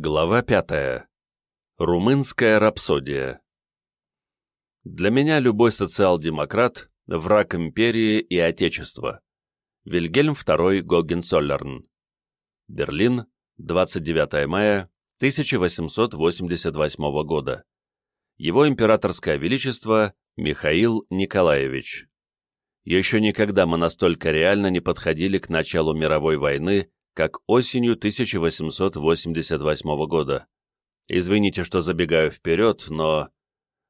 Глава пятая. Румынская рапсодия. Для меня любой социал-демократ – враг империи и отечества. Вильгельм II Гогенцоллерн. Берлин, 29 мая 1888 года. Его императорское величество Михаил Николаевич. Еще никогда мы настолько реально не подходили к началу мировой войны, как осенью 1888 года. Извините, что забегаю вперед, но...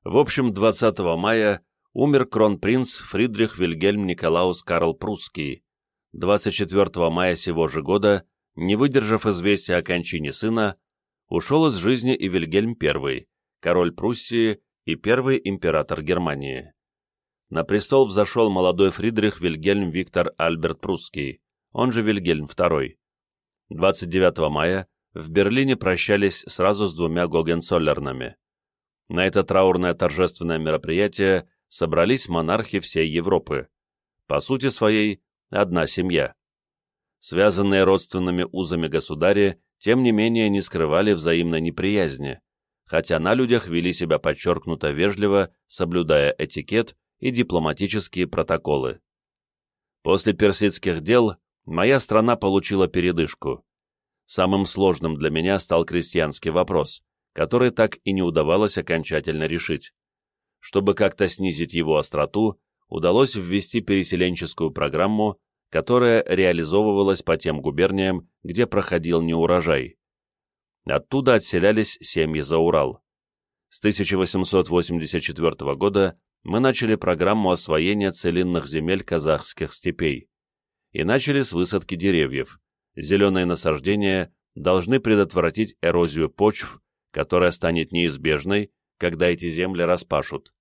В общем, 20 мая умер кронпринц Фридрих Вильгельм Николаус Карл Прусский. 24 мая сего же года, не выдержав известия о кончине сына, ушел из жизни и Вильгельм I, король Пруссии и первый император Германии. На престол взошел молодой Фридрих Вильгельм Виктор Альберт Прусский, он же Вильгельм II. 29 мая в Берлине прощались сразу с двумя Гогенцоллернами. На это траурное торжественное мероприятие собрались монархи всей Европы. По сути своей, одна семья. Связанные родственными узами государи, тем не менее не скрывали взаимной неприязни, хотя на людях вели себя подчеркнуто вежливо, соблюдая этикет и дипломатические протоколы. После персидских дел моя страна получила передышку. Самым сложным для меня стал крестьянский вопрос, который так и не удавалось окончательно решить. Чтобы как-то снизить его остроту, удалось ввести переселенческую программу, которая реализовывалась по тем губерниям, где проходил неурожай. Оттуда отселялись семьи за Урал. С 1884 года мы начали программу освоения целинных земель казахских степей и начали с высадки деревьев. Зеленые насаждения должны предотвратить эрозию почв, которая станет неизбежной, когда эти земли распашут.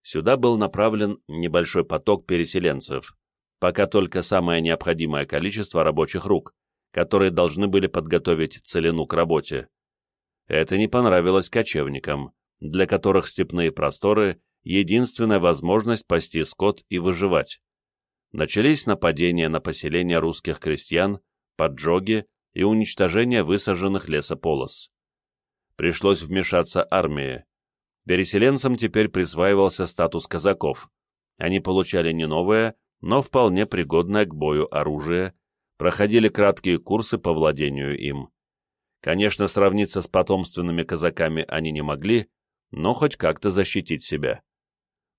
Сюда был направлен небольшой поток переселенцев, пока только самое необходимое количество рабочих рук, которые должны были подготовить целину к работе. Это не понравилось кочевникам, для которых степные просторы — единственная возможность пасти скот и выживать начались нападения на поселения русских крестьян, поджоги и уничтожение высаженных лесополос. Пришлось вмешаться армии. Переселенцам теперь присваивался статус казаков. Они получали не новое, но вполне пригодное к бою оружие, проходили краткие курсы по владению им. Конечно, сравниться с потомственными казаками они не могли, но хоть как-то защитить себя.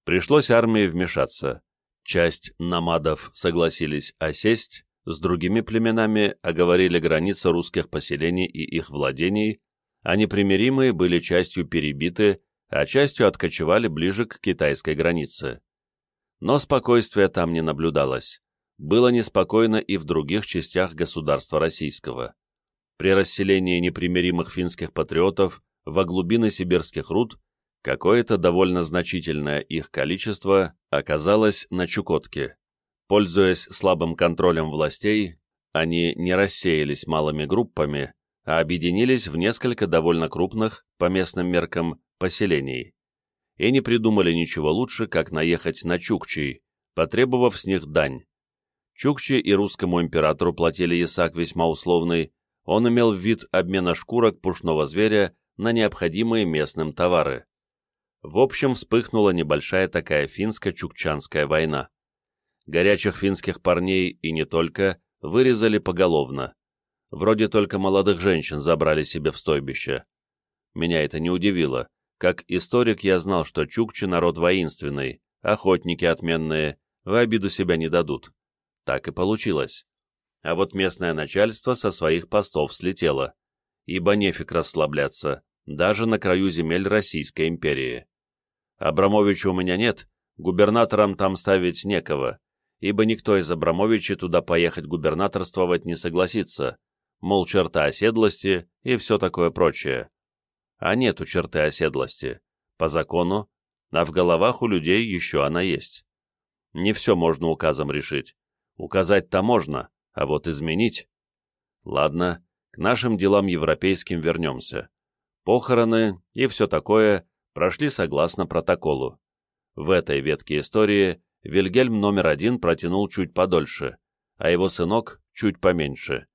Пришлось армии вмешаться. Часть намадов согласились осесть, с другими племенами оговорили границы русских поселений и их владений, а непримиримые были частью перебиты, а частью откочевали ближе к китайской границе. Но спокойствия там не наблюдалось. Было неспокойно и в других частях государства российского. При расселении непримиримых финских патриотов во глубины сибирских руд Какое-то довольно значительное их количество оказалось на Чукотке. Пользуясь слабым контролем властей, они не рассеялись малыми группами, а объединились в несколько довольно крупных, по местным меркам, поселений. И не придумали ничего лучше, как наехать на Чукчей, потребовав с них дань. Чукчи и русскому императору платили ясак весьма условный, он имел вид обмена шкурок пушного зверя на необходимые местным товары. В общем, вспыхнула небольшая такая финско-чукчанская война. Горячих финских парней и не только вырезали поголовно. Вроде только молодых женщин забрали себе в стойбище. Меня это не удивило. Как историк я знал, что чукчи народ воинственный, охотники отменные, в обиду себя не дадут. Так и получилось. А вот местное начальство со своих постов слетело, ибо нефиг расслабляться, даже на краю земель Российской империи. Абрамовича у меня нет, губернатором там ставить некого, ибо никто из Абрамовичей туда поехать губернаторствовать не согласится, мол, черта оседлости и все такое прочее. А нету черты оседлости. По закону, а в головах у людей еще она есть. Не все можно указом решить. Указать-то можно, а вот изменить... Ладно, к нашим делам европейским вернемся. Похороны и все такое прошли согласно протоколу. В этой ветке истории Вильгельм номер один протянул чуть подольше, а его сынок чуть поменьше.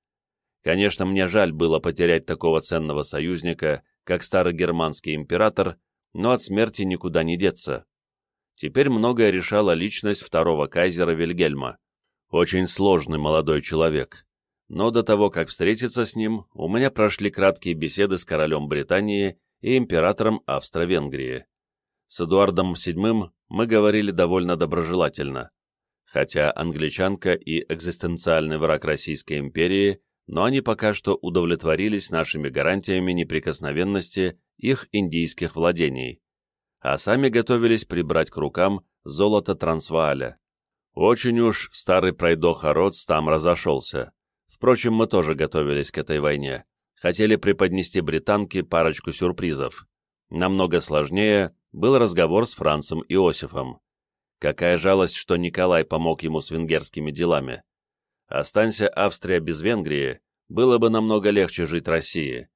Конечно, мне жаль было потерять такого ценного союзника, как старый германский император, но от смерти никуда не деться. Теперь многое решала личность второго кайзера Вильгельма. Очень сложный молодой человек. Но до того, как встретиться с ним, у меня прошли краткие беседы с королем Британии и императором Австро-Венгрии. С Эдуардом VII мы говорили довольно доброжелательно. Хотя англичанка и экзистенциальный враг Российской империи, но они пока что удовлетворились нашими гарантиями неприкосновенности их индийских владений, а сами готовились прибрать к рукам золото Трансвааля. Очень уж старый пройдоха Ротс там разошелся. Впрочем, мы тоже готовились к этой войне. Хотели преподнести британке парочку сюрпризов. Намного сложнее был разговор с Францем Иосифом. Какая жалость, что Николай помог ему с венгерскими делами. Останься Австрия без Венгрии, было бы намного легче жить России.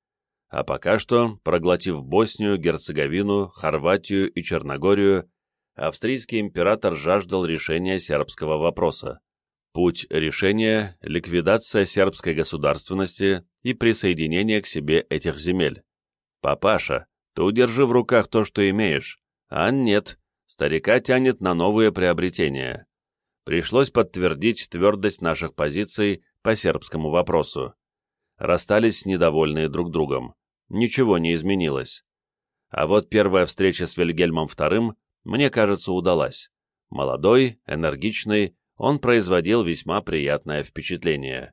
А пока что, проглотив Боснию, Герцеговину, Хорватию и Черногорию, австрийский император жаждал решения сербского вопроса. Путь решения – ликвидация сербской государственности и присоединение к себе этих земель. Папаша, ты удержи в руках то, что имеешь, а нет, старика тянет на новые приобретения. Пришлось подтвердить твердость наших позиций по сербскому вопросу. Расстались недовольные друг другом. Ничего не изменилось. А вот первая встреча с Вильгельмом II, мне кажется, удалась. Молодой, энергичный, он производил весьма приятное впечатление.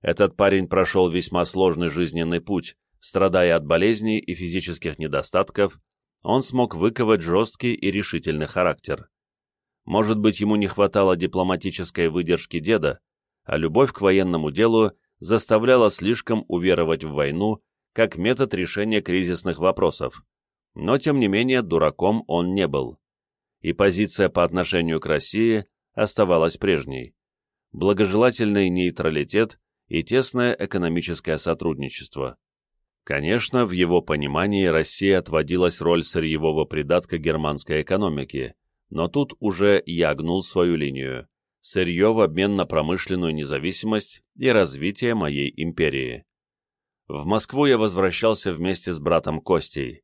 Этот парень прошел весьма сложный жизненный путь, страдая от болезней и физических недостатков, он смог выковать жесткий и решительный характер. Может быть, ему не хватало дипломатической выдержки деда, а любовь к военному делу заставляла слишком уверовать в войну как метод решения кризисных вопросов. Но, тем не менее, дураком он не был. И позиция по отношению к России оставалась прежней. Благожелательный нейтралитет и тесное экономическое сотрудничество. Конечно, в его понимании Россия отводилась роль сырьевого придатка германской экономики, но тут уже я гнул свою линию. Сырье в обмен на промышленную независимость и развитие моей империи. В Москву я возвращался вместе с братом Костей.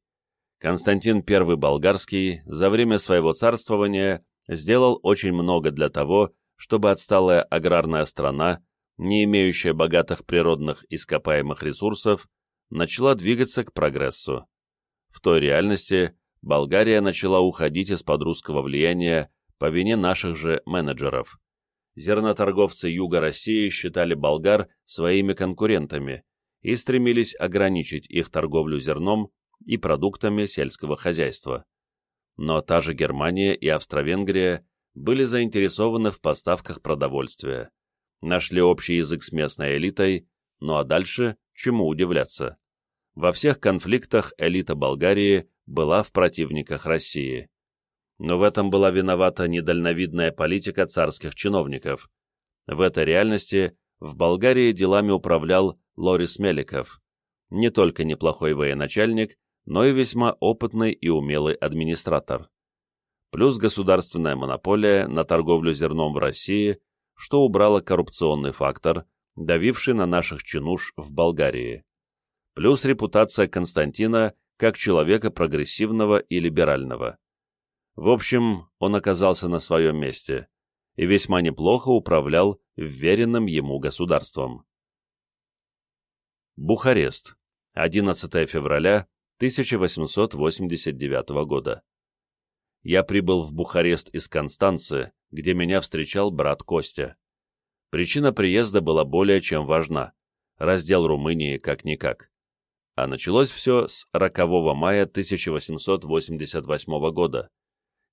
Константин I Болгарский за время своего царствования сделал очень много для того, чтобы отсталая аграрная страна, не имеющая богатых природных ископаемых ресурсов, начала двигаться к прогрессу. В той реальности Болгария начала уходить из-под русского влияния по вине наших же менеджеров. Зерноторговцы Юга России считали болгар своими конкурентами и стремились ограничить их торговлю зерном и продуктами сельского хозяйства но та же Германия и Австро-Венгрия были заинтересованы в поставках продовольствия, нашли общий язык с местной элитой, ну а дальше чему удивляться? Во всех конфликтах элита Болгарии была в противниках России. Но в этом была виновата недальновидная политика царских чиновников. В этой реальности в Болгарии делами управлял Лорис Меликов, не только неплохой военачальник, но и весьма опытный и умелый администратор. Плюс государственная монополия на торговлю зерном в России, что убрало коррупционный фактор, давивший на наших чинуш в Болгарии. Плюс репутация Константина как человека прогрессивного и либерального. В общем, он оказался на своем месте и весьма неплохо управлял вверенным ему государством. Бухарест. 11 февраля 1889 года. Я прибыл в Бухарест из Констанции, где меня встречал брат Костя. Причина приезда была более чем важна. Раздел Румынии как-никак. А началось все с рокового мая 1888 года.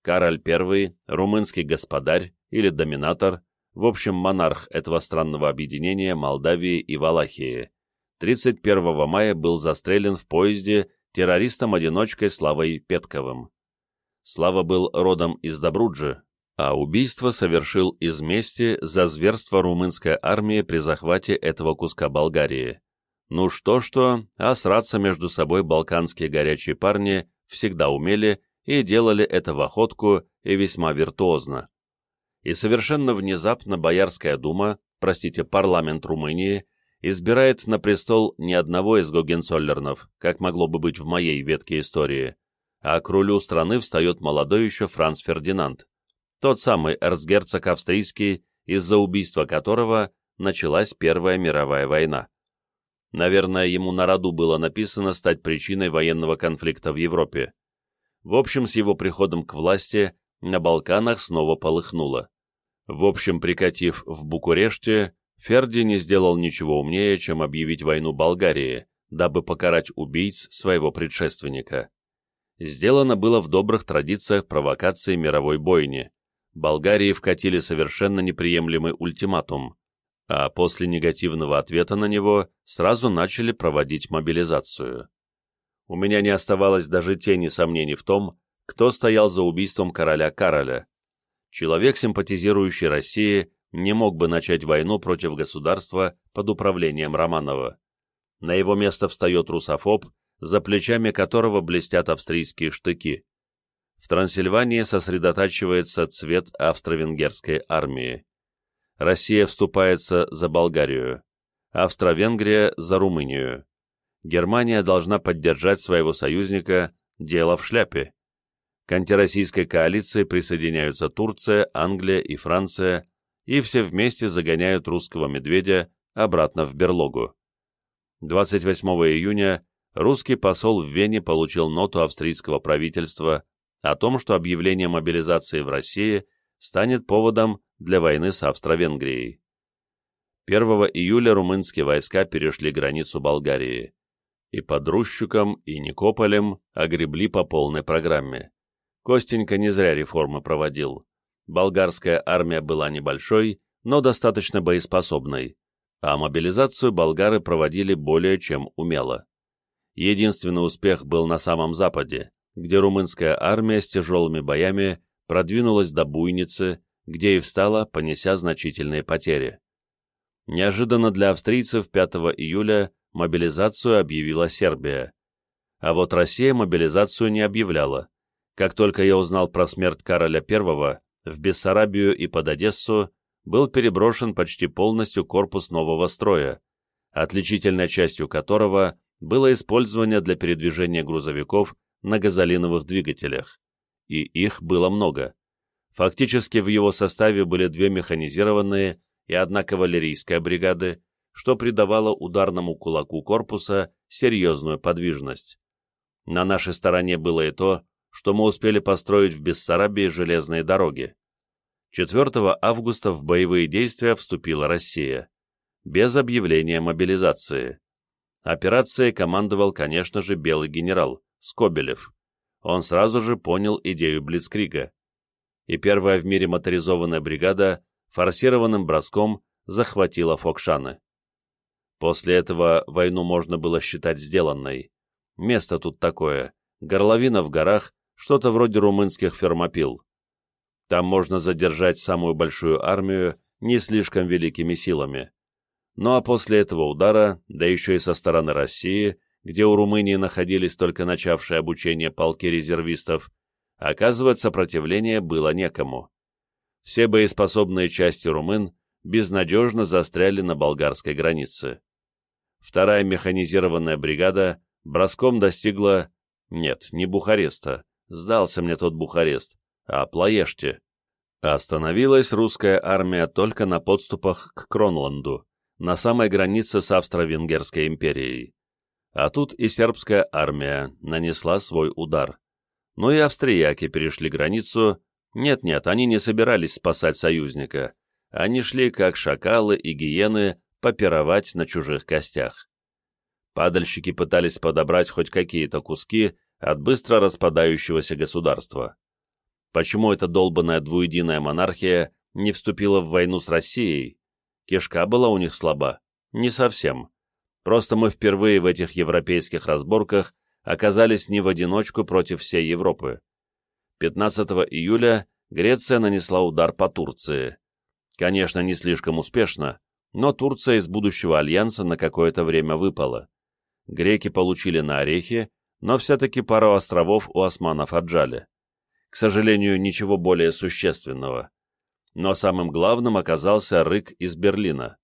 Кароль I, румынский господарь или доминатор, в общем монарх этого странного объединения Молдавии и Валахии, 31 мая был застрелен в поезде террористом-одиночкой Славой Петковым. Слава был родом из Добруджи, а убийство совершил из мести за зверство румынской армии при захвате этого куска Болгарии. Ну что-что, а сраться между собой балканские горячие парни всегда умели и делали это в охотку и весьма виртуозно. И совершенно внезапно Боярская дума, простите, парламент Румынии, избирает на престол не одного из Гогенцоллернов, как могло бы быть в моей ветке истории, а к рулю страны встает молодой еще Франц Фердинанд, тот самый эрцгерцог австрийский, из-за убийства которого началась Первая мировая война. Наверное, ему на роду было написано стать причиной военного конфликта в Европе. В общем, с его приходом к власти на Балканах снова полыхнуло. В общем, прикатив в Букуреште, Ферди не сделал ничего умнее, чем объявить войну Болгарии, дабы покарать убийц своего предшественника. Сделано было в добрых традициях провокации мировой бойни. Болгарии вкатили совершенно неприемлемый ультиматум, а после негативного ответа на него сразу начали проводить мобилизацию. У меня не оставалось даже тени сомнений в том, кто стоял за убийством короля Кароля. Человек, симпатизирующий России, не мог бы начать войну против государства под управлением Романова. На его место встает русофоб, за плечами которого блестят австрийские штыки. В Трансильвании сосредотачивается цвет австро-венгерской армии. Россия вступается за Болгарию, Австро-Венгрия за Румынию. Германия должна поддержать своего союзника «Дело в шляпе». К антироссийской коалиции присоединяются Турция, Англия и Франция, и все вместе загоняют русского медведя обратно в берлогу. 28 июня русский посол в Вене получил ноту австрийского правительства о том, что объявление мобилизации в России станет поводом для войны с Австро-Венгрией. 1 июля румынские войска перешли границу Болгарии и под Рущуком и Никополем огребли по полной программе. Костенька не зря реформы проводил болгарская армия была небольшой, но достаточно боеспособной, а мобилизацию болгары проводили более чем умело. Единственный успех был на самом западе, где румынская армия с тяжелыми боями продвинулась до Буйницы, где и встала, понеся значительные потери. Неожиданно для австрийцев 5 июля мобилизацию объявила Сербия. А вот Россия мобилизацию не объявляла. Как только я узнал про смерть Кароля I, в Бессарабию и под Одессу был переброшен почти полностью корпус нового строя, отличительной частью которого было использование для передвижения грузовиков на газолиновых двигателях. И их было много. Фактически в его составе были две механизированные и одна кавалерийская бригады, что придавало ударному кулаку корпуса серьезную подвижность. На нашей стороне было и то, что мы успели построить в Бессарабии железные дороги. 4 августа в боевые действия вступила Россия, без объявления мобилизации. Операцией командовал, конечно же, белый генерал, Скобелев. Он сразу же понял идею Блицкрига. И первая в мире моторизованная бригада форсированным броском захватила Фокшаны. После этого войну можно было считать сделанной. Место тут такое, горловина в горах, что-то вроде румынских фермопил. Там можно задержать самую большую армию не слишком великими силами. Ну а после этого удара, да еще и со стороны России, где у Румынии находились только начавшие обучение полки резервистов, оказывать сопротивление было некому. Все боеспособные части румын безнадежно застряли на болгарской границе. Вторая механизированная бригада броском достигла... Нет, не Бухареста, Сдался мне тот Бухарест, а Плоеште. Остановилась русская армия только на подступах к Кронланду, на самой границе с Австро-Венгерской империей. А тут и сербская армия нанесла свой удар. Ну и австрияки перешли границу. Нет-нет, они не собирались спасать союзника. Они шли, как шакалы и гиены, попировать на чужих костях. Падальщики пытались подобрать хоть какие-то куски от быстро распадающегося государства. Почему эта долбанная двуединая монархия не вступила в войну с Россией? Кишка была у них слаба? Не совсем. Просто мы впервые в этих европейских разборках оказались не в одиночку против всей Европы. 15 июля Греция нанесла удар по Турции. Конечно, не слишком успешно, но Турция из будущего альянса на какое-то время выпала. Греки получили на орехи, но все-таки пару островов у османов отжали. К сожалению, ничего более существенного. Но самым главным оказался рык из Берлина.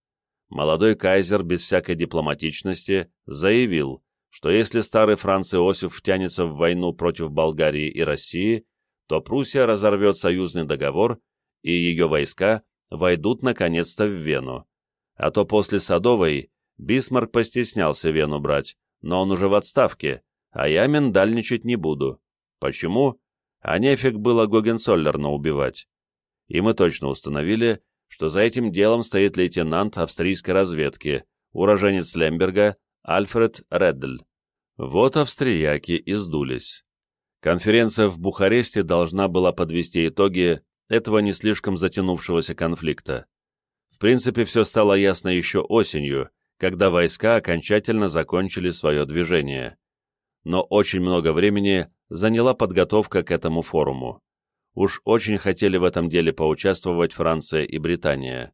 молодой кайзер без всякой дипломатичности заявил, что если старый Франц Иосиф втянется в войну против Болгарии и России, то Пруссия разорвет союзный договор, и ее войска войдут наконец-то в Вену. А то после Садовой Бисмарк постеснялся Вену брать, но он уже в отставке, а я миндальничать не буду. Почему? А нефиг было Гогенцоллерна убивать. И мы точно установили, что за этим делом стоит лейтенант австрийской разведки, уроженец Лемберга, Альфред Реддель. Вот австрияки и сдулись. Конференция в Бухаресте должна была подвести итоги этого не слишком затянувшегося конфликта. В принципе, все стало ясно еще осенью, когда войска окончательно закончили свое движение. Но очень много времени заняла подготовка к этому форуму. Уж очень хотели в этом деле поучаствовать Франция и Британия.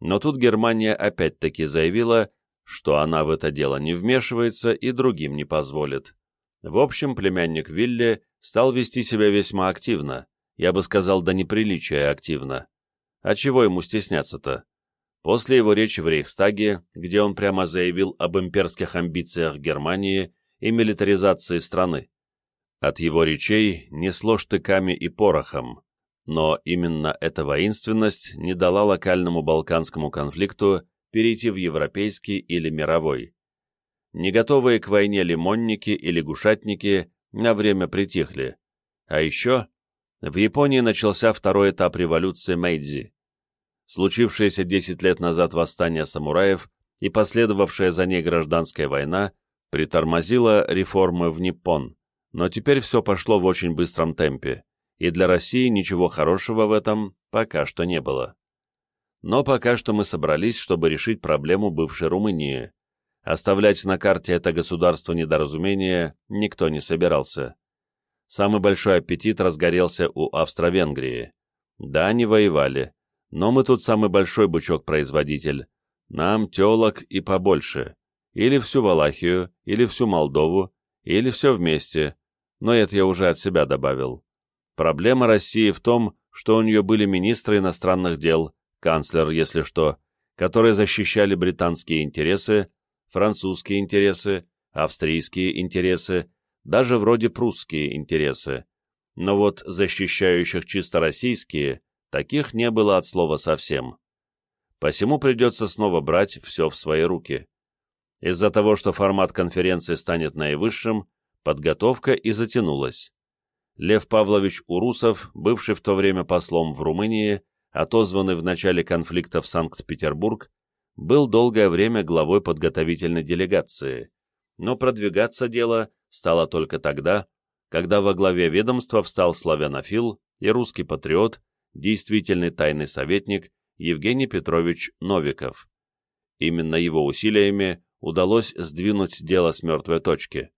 Но тут Германия опять-таки заявила, что она в это дело не вмешивается и другим не позволит. В общем, племянник Вилли стал вести себя весьма активно, я бы сказал, до неприличия активно. А чего ему стесняться-то? После его речи в Рейхстаге, где он прямо заявил об имперских амбициях Германии и милитаризации страны. От его речей несло штыками и порохом, но именно эта воинственность не дала локальному балканскому конфликту перейти в европейский или мировой. Не готовые к войне лимонники и лягушатники на время притихли. А еще в Японии начался второй этап революции Мэйдзи. Случившееся 10 лет назад восстание самураев и последовавшая за ней гражданская война притормозила реформы в Ниппон, но теперь все пошло в очень быстром темпе, и для России ничего хорошего в этом пока что не было. Но пока что мы собрались, чтобы решить проблему бывшей Румынии. Оставлять на карте это государство недоразумения никто не собирался. Самый большой аппетит разгорелся у Австро-Венгрии. Да, они воевали, но мы тут самый большой бычок-производитель. Нам телок и побольше. Или всю Валахию, или всю Молдову, или все вместе. Но это я уже от себя добавил. Проблема России в том, что у нее были министры иностранных дел, канцлер, если что, которые защищали британские интересы, французские интересы, австрийские интересы, даже вроде прусские интересы. Но вот защищающих чисто российские, таких не было от слова совсем. Посему придется снова брать все в свои руки. Из-за того, что формат конференции станет наивысшим, подготовка и затянулась. Лев Павлович Урусов, бывший в то время послом в Румынии, отозванный в начале конфликта в Санкт-Петербург, был долгое время главой подготовительной делегации, но продвигаться дело стало только тогда, когда во главе ведомства встал славянофил и русский патриот, действительный тайный советник Евгений Петрович Новиков. Именно его усилиями удалось сдвинуть дело с мертвой точки.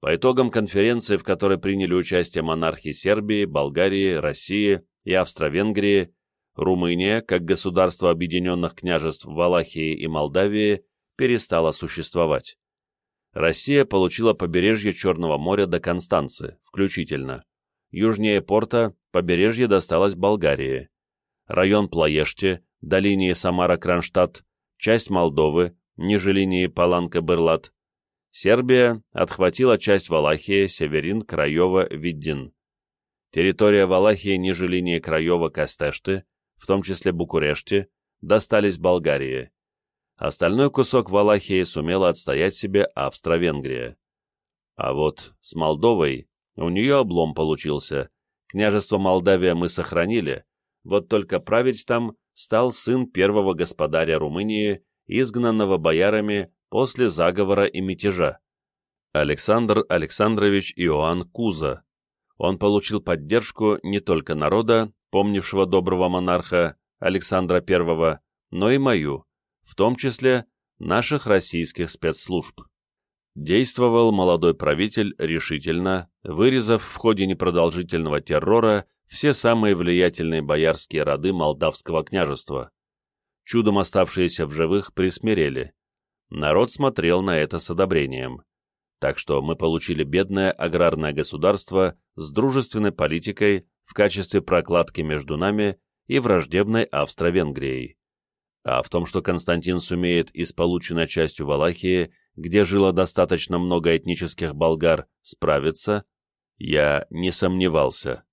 По итогам конференции, в которой приняли участие монархи Сербии, Болгарии, России и Австро-Венгрии, Румыния, как государство объединенных княжеств Валахии и Молдавии, перестала существовать. Россия получила побережье Черного моря до Констанцы, включительно. Южнее порта побережье досталось Болгарии. Район Плоеште, до линии Самара-Кронштадт, часть Молдовы, ниже линии Паланка-Берлат. Сербия отхватила часть Валахии, Северин, Краева, Виддин. Территория Валахии ниже линии Краева-Кастешты, в том числе Букуреште, достались Болгарии. Остальной кусок Валахии сумела отстоять себе Австро-Венгрия. А вот с Молдовой у нее облом получился. Княжество Молдавия мы сохранили, вот только править там стал сын первого господаря Румынии, изгнанного боярами после заговора и мятежа. Александр Александрович Иоанн Куза. Он получил поддержку не только народа, помнившего доброго монарха Александра I, но и мою, в том числе наших российских спецслужб. Действовал молодой правитель решительно, вырезав в ходе непродолжительного террора все самые влиятельные боярские роды Молдавского княжества. Чудом оставшиеся в живых присмирели. Народ смотрел на это с одобрением. Так что мы получили бедное аграрное государство с дружественной политикой в качестве прокладки между нами и враждебной Австро-Венгрией А в том, что Константин сумеет и с полученной частью Валахии, где жило достаточно много этнических болгар, справиться, я не сомневался.